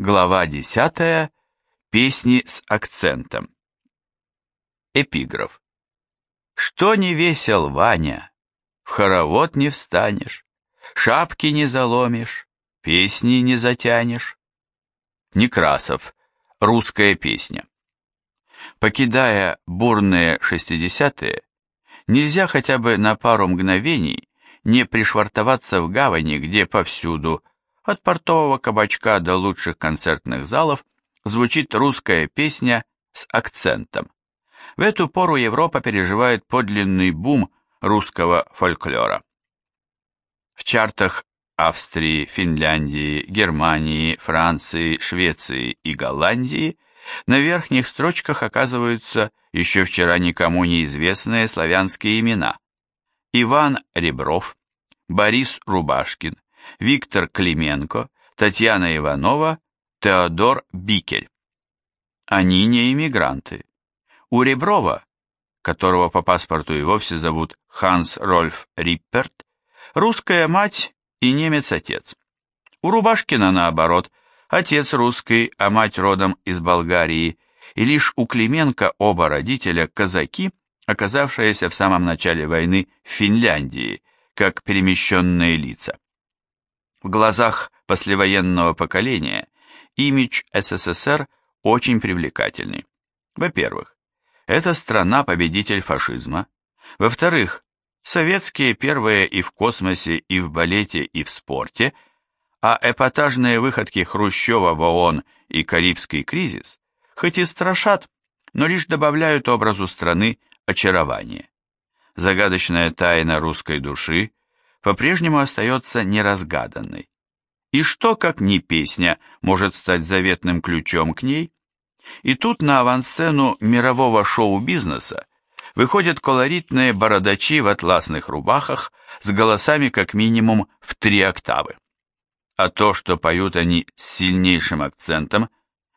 Глава 10. Песни с акцентом. Эпиграф. Что не весел, Ваня, в хоровод не встанешь, шапки не заломишь, песни не затянешь. Некрасов. Русская песня. Покидая бурные шестидесятые, нельзя хотя бы на пару мгновений не пришвартоваться в гавани, где повсюду от портового кабачка до лучших концертных залов звучит русская песня с акцентом. В эту пору Европа переживает подлинный бум русского фольклора. В чартах Австрии, Финляндии, Германии, Франции, Швеции и Голландии на верхних строчках оказываются еще вчера никому неизвестные славянские имена. Иван Ребров, Борис Рубашкин, Виктор Клименко, Татьяна Иванова, Теодор Бикель. Они не иммигранты. У Реброва, которого по паспорту и вовсе зовут Ханс Рольф Рипперт, русская мать и немец-отец. У Рубашкина, наоборот, отец русский, а мать родом из Болгарии, и лишь у Клименко оба родителя казаки, оказавшиеся в самом начале войны в Финляндии, как перемещенные лица. В глазах послевоенного поколения имидж СССР очень привлекательный. Во-первых, это страна-победитель фашизма. Во-вторых, советские первые и в космосе, и в балете, и в спорте, а эпатажные выходки Хрущева в ООН и Карибский кризис хоть и страшат, но лишь добавляют образу страны очарование. Загадочная тайна русской души по-прежнему остается неразгаданной. И что, как ни песня, может стать заветным ключом к ней? И тут на авансцену мирового шоу-бизнеса выходят колоритные бородачи в атласных рубахах с голосами как минимум в три октавы. А то, что поют они с сильнейшим акцентом,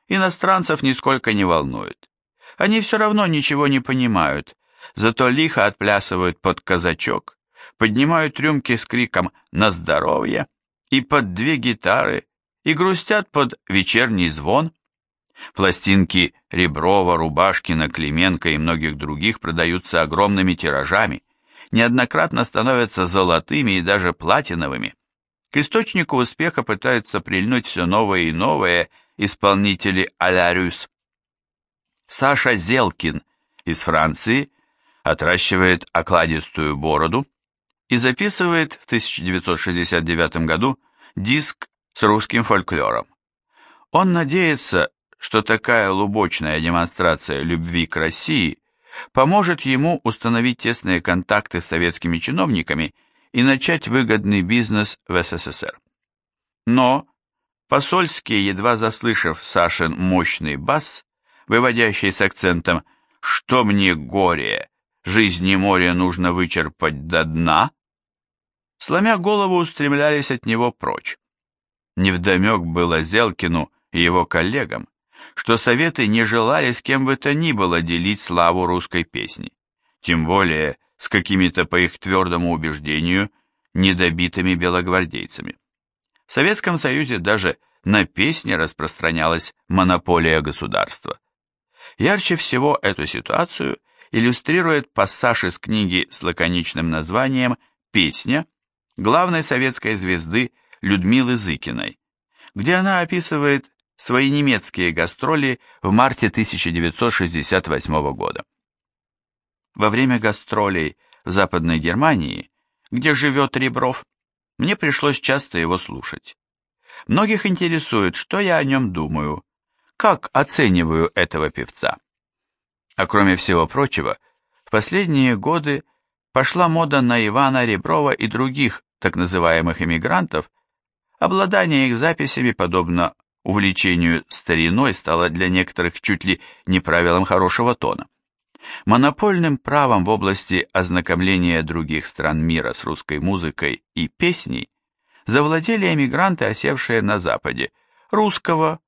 иностранцев нисколько не волнует. Они все равно ничего не понимают, зато лихо отплясывают под казачок, поднимают рюмки с криком «На здоровье!» и под две гитары, и грустят под вечерний звон. Пластинки Реброва, Рубашкина, Клименко и многих других продаются огромными тиражами, неоднократно становятся золотыми и даже платиновыми. К источнику успеха пытаются прильнуть все новые и новые исполнители а-ля. Саша Зелкин из Франции отращивает окладистую бороду, и записывает в 1969 году диск с русским фольклором. Он надеется, что такая лубочная демонстрация любви к России поможет ему установить тесные контакты с советскими чиновниками и начать выгодный бизнес в СССР. Но посольские, едва заслышав Сашин мощный бас, выводящий с акцентом «Что мне горе? Жизни море нужно вычерпать до дна», сломя голову, устремлялись от него прочь. Невдомек было Зелкину и его коллегам, что советы не желали с кем бы то ни было делить славу русской песни, тем более с какими-то, по их твердому убеждению, недобитыми белогвардейцами. В Советском Союзе даже на песни распространялась монополия государства. Ярче всего эту ситуацию иллюстрирует пассаж из книги с лаконичным названием «Песня», главной советской звезды Людмилы Зыкиной, где она описывает свои немецкие гастроли в марте 1968 года. Во время гастролей в Западной Германии, где живет Ребров, мне пришлось часто его слушать. Многих интересует, что я о нем думаю, как оцениваю этого певца. А кроме всего прочего, в последние годы пошла мода на Ивана Реброва и других так называемых иммигрантов, обладание их записями, подобно увлечению стариной, стало для некоторых чуть ли не правилом хорошего тона. Монопольным правом в области ознакомления других стран мира с русской музыкой и песней завладели эмигранты, осевшие на Западе, русского,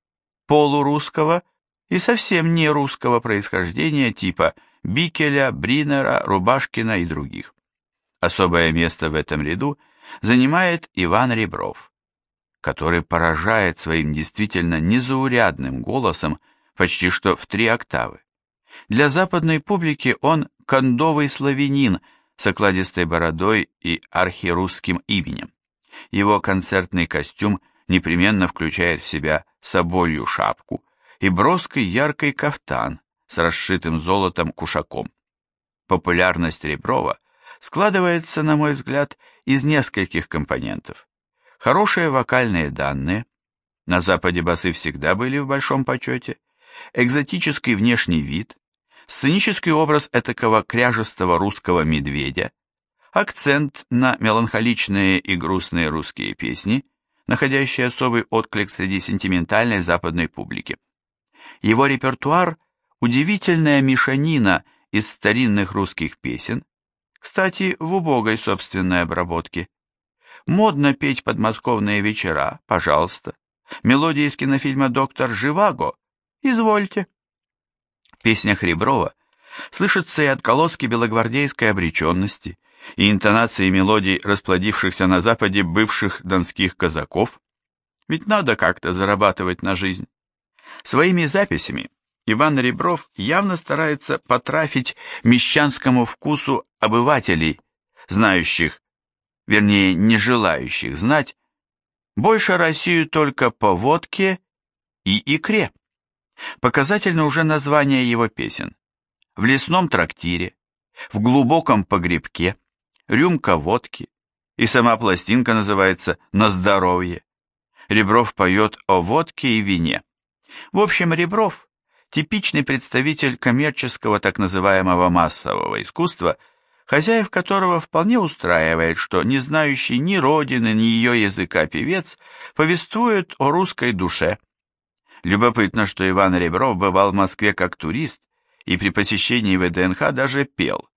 полурусского и совсем не русского происхождения типа Бикеля, Бринера, Рубашкина и других. Особое место в этом ряду – занимает Иван Ребров. который поражает своим действительно незаурядным голосом почти что в три октавы. Для западной публики он кондовый славянин с окладистой бородой и архирусским именем. Его концертный костюм непременно включает в себя соболью шапку и броский яркий кафтан с расшитым золотом кушаком. Популярность Реброва складывается, на мой взгляд, из нескольких компонентов. Хорошие вокальные данные, на Западе басы всегда были в большом почете, экзотический внешний вид, сценический образ этакого кряжестого русского медведя, акцент на меланхоличные и грустные русские песни, находящие особый отклик среди сентиментальной западной публики. Его репертуар – удивительная мешанина из старинных русских песен, кстати, в убогой собственной обработке. Модно петь подмосковные вечера, пожалуйста. Мелодии из кинофильма «Доктор Живаго» извольте. В песнях Реброва слышатся и отголоски белогвардейской обреченности, и интонации мелодий расплодившихся на западе бывших донских казаков. Ведь надо как-то зарабатывать на жизнь. Своими записями Иван Ребров явно старается потрафить мещанскому вкусу обывателей, знающих, вернее, не желающих знать, больше Россию только по водке и икре. Показательно уже название его песен. В лесном трактире, в глубоком погребке, рюмка водки, и сама пластинка называется «На здоровье». Ребров поет о водке и вине. В общем, Ребров – типичный представитель коммерческого так называемого массового искусства, хозяев которого вполне устраивает, что не знающий ни родины, ни ее языка певец повествует о русской душе. Любопытно, что Иван Ребров бывал в Москве как турист и при посещении ВДНХ даже пел.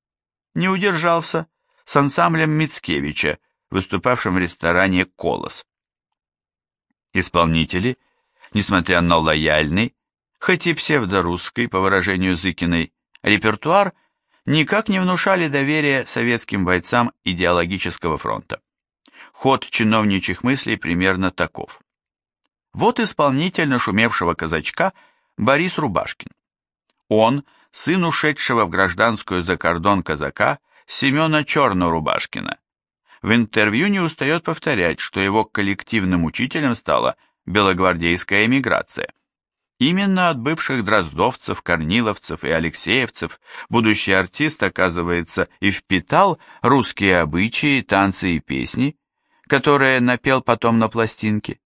Не удержался с ансамблем Мицкевича, выступавшим в ресторане «Колос». Исполнители – несмотря на лояльный, хоть и псевдорусский, по выражению Зыкиной, репертуар, никак не внушали доверия советским бойцам идеологического фронта. Ход чиновничьих мыслей примерно таков. Вот исполнитель нашумевшего казачка Борис Рубашкин. Он, сын ушедшего в гражданскую за кордон казака Семена Черно-Рубашкина. В интервью не устает повторять, что его коллективным учителем стала белогвардейская эмиграция. Именно от бывших дроздовцев, корниловцев и алексеевцев будущий артист, оказывается, и впитал русские обычаи, танцы и песни, которые напел потом на пластинке.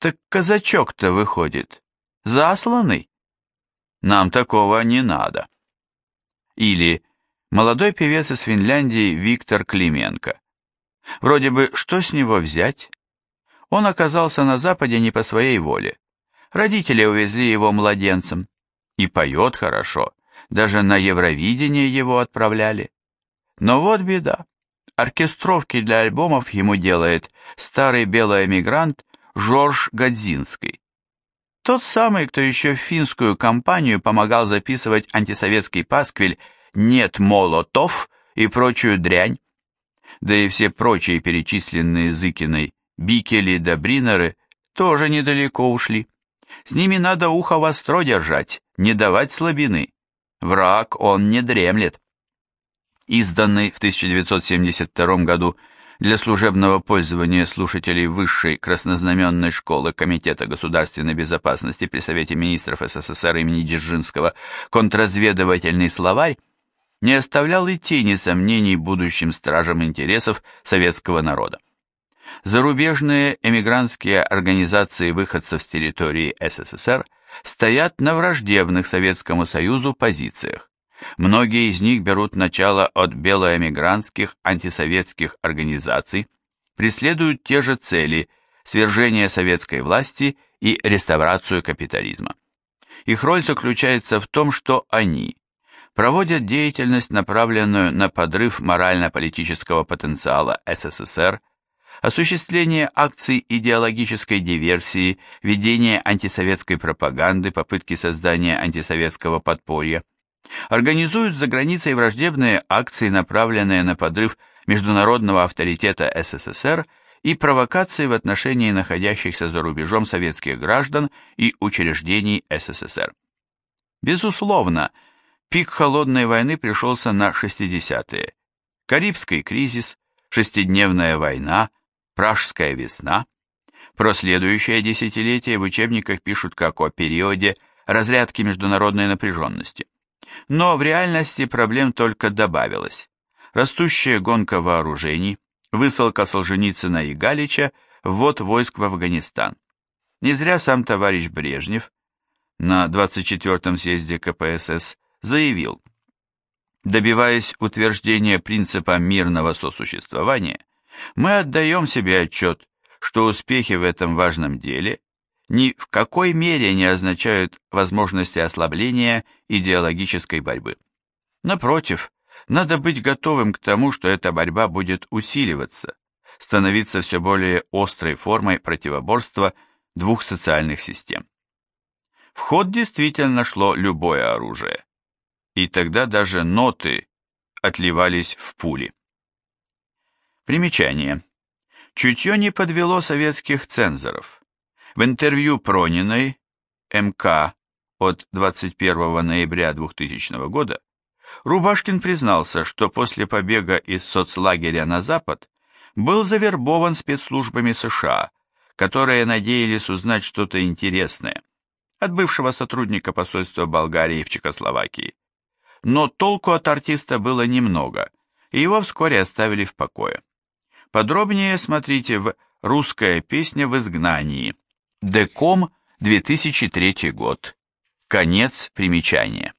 Так казачок-то выходит, засланный. Нам такого не надо. Или молодой певец из Финляндии Виктор Клименко. Вроде бы, что с него взять? Он оказался на Западе не по своей воле. Родители увезли его младенцем. И поет хорошо, даже на Евровидение его отправляли. Но вот беда. Оркестровки для альбомов ему делает старый белый эмигрант Жорж Гадзинский. Тот самый, кто еще в финскую компанию помогал записывать антисоветский пасквиль «Нет молотов» и прочую дрянь. Да и все прочие перечисленные Зыкиной Бикели да Бринеры тоже недалеко ушли. С ними надо ухо востро держать, не давать слабины. Враг он не дремлет. Изданный в 1972 году для служебного пользования слушателей Высшей краснознаменной школы Комитета государственной безопасности при Совете министров СССР имени Дзержинского контрразведывательный словарь не оставлял и тени сомнений будущим стражам интересов советского народа. Зарубежные эмигрантские организации выходцев с территории СССР стоят на враждебных Советскому Союзу позициях. Многие из них берут начало от белоэмигрантских антисоветских организаций, преследуют те же цели – свержение советской власти и реставрацию капитализма. Их роль заключается в том, что они проводят деятельность, направленную на подрыв морально-политического потенциала СССР осуществление акций идеологической диверсии, ведение антисоветской пропаганды, попытки создания антисоветского подполья. Организуют за границей враждебные акции, направленные на подрыв международного авторитета СССР и провокации в отношении находящихся за рубежом советских граждан и учреждений СССР. Безусловно, пик холодной войны пришелся на 60-е. Карибский кризис, шестидневная война, Пражская весна. Про следующее десятилетие в учебниках пишут как о периоде разрядки международной напряженности. Но в реальности проблем только добавилось. Растущая гонка вооружений, высылка Солженицына и Галича, ввод войск в Афганистан. Не зря сам товарищ Брежнев на 24-м съезде КПСС заявил, добиваясь утверждения принципа мирного сосуществования, мы отдаем себе отчет, что успехи в этом важном деле ни в какой мере не означают возможности ослабления идеологической борьбы. Напротив, надо быть готовым к тому, что эта борьба будет усиливаться, становиться все более острой формой противоборства двух социальных систем. В ход действительно шло любое оружие, и тогда даже ноты отливались в пули. Примечание. Чутье не подвело советских цензоров. В интервью Прониной МК от 21 ноября 2000 года Рубашкин признался, что после побега из соцлагеря на Запад был завербован спецслужбами США, которые надеялись узнать что-то интересное от бывшего сотрудника посольства Болгарии в Чехословакии. Но толку от артиста было немного, и его вскоре оставили в покое. Подробнее смотрите в «Русская песня в изгнании». Деком, 2003 год. Конец примечания.